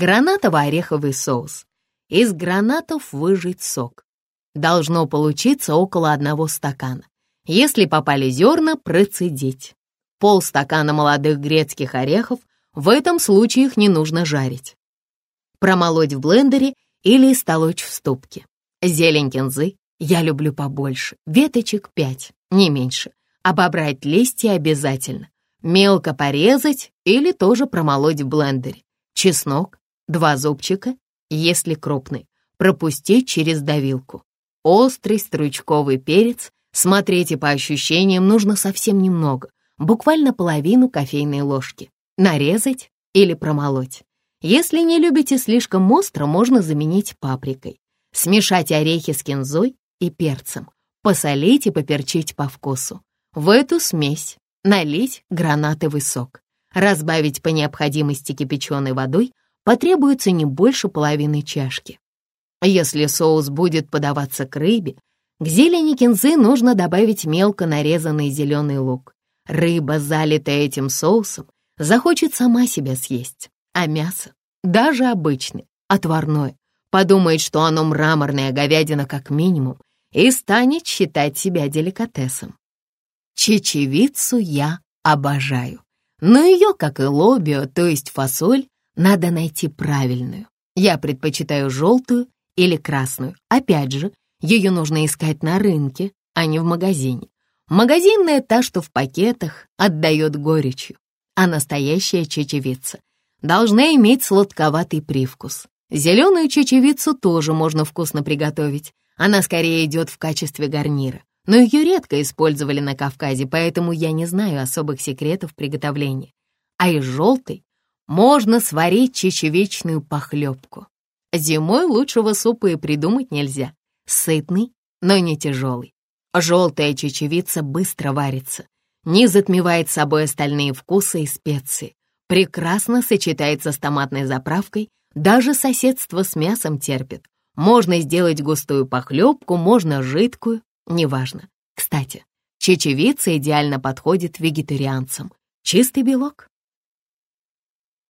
Гранатово-ореховый соус. Из гранатов выжать сок. Должно получиться около одного стакана. Если попали зерна, процедить. Полстакана молодых грецких орехов, в этом случае их не нужно жарить. Промолоть в блендере или истолочь в ступке. Зелень кинзы я люблю побольше, веточек пять, не меньше. Обобрать листья обязательно. Мелко порезать или тоже промолоть в блендере. Чеснок, два зубчика, если крупный, пропустить через давилку. Острый стручковый перец, смотрите по ощущениям, нужно совсем немного, буквально половину кофейной ложки. Нарезать или промолоть. Если не любите слишком остро, можно заменить паприкой. Смешать орехи с кинзой и перцем. Посолить и поперчить по вкусу. В эту смесь налить гранатовый сок. Разбавить по необходимости кипяченой водой потребуется не больше половины чашки. Если соус будет подаваться к рыбе, к зелени кинзы нужно добавить мелко нарезанный зеленый лук. Рыба, залитая этим соусом, захочет сама себя съесть, а мясо, даже обычное, отварное, подумает, что оно мраморная говядина как минимум и станет считать себя деликатесом. Чечевицу я обожаю, но ее, как и лобио, то есть фасоль, надо найти правильную. Я предпочитаю желтую или красную. Опять же, ее нужно искать на рынке, а не в магазине. Магазинная та, что в пакетах, отдает горечью, а настоящая чечевица должна иметь сладковатый привкус. Зеленую чечевицу тоже можно вкусно приготовить. Она скорее идет в качестве гарнира, но ее редко использовали на Кавказе, поэтому я не знаю особых секретов приготовления. А из желтой можно сварить чечевичную похлебку. Зимой лучшего супа и придумать нельзя. Сытный, но не тяжелый. Желтая чечевица быстро варится, не затмевает собой остальные вкусы и специи. Прекрасно сочетается с томатной заправкой, даже соседство с мясом терпит. Можно сделать густую похлебку, можно жидкую, неважно. Кстати, чечевица идеально подходит вегетарианцам. Чистый белок.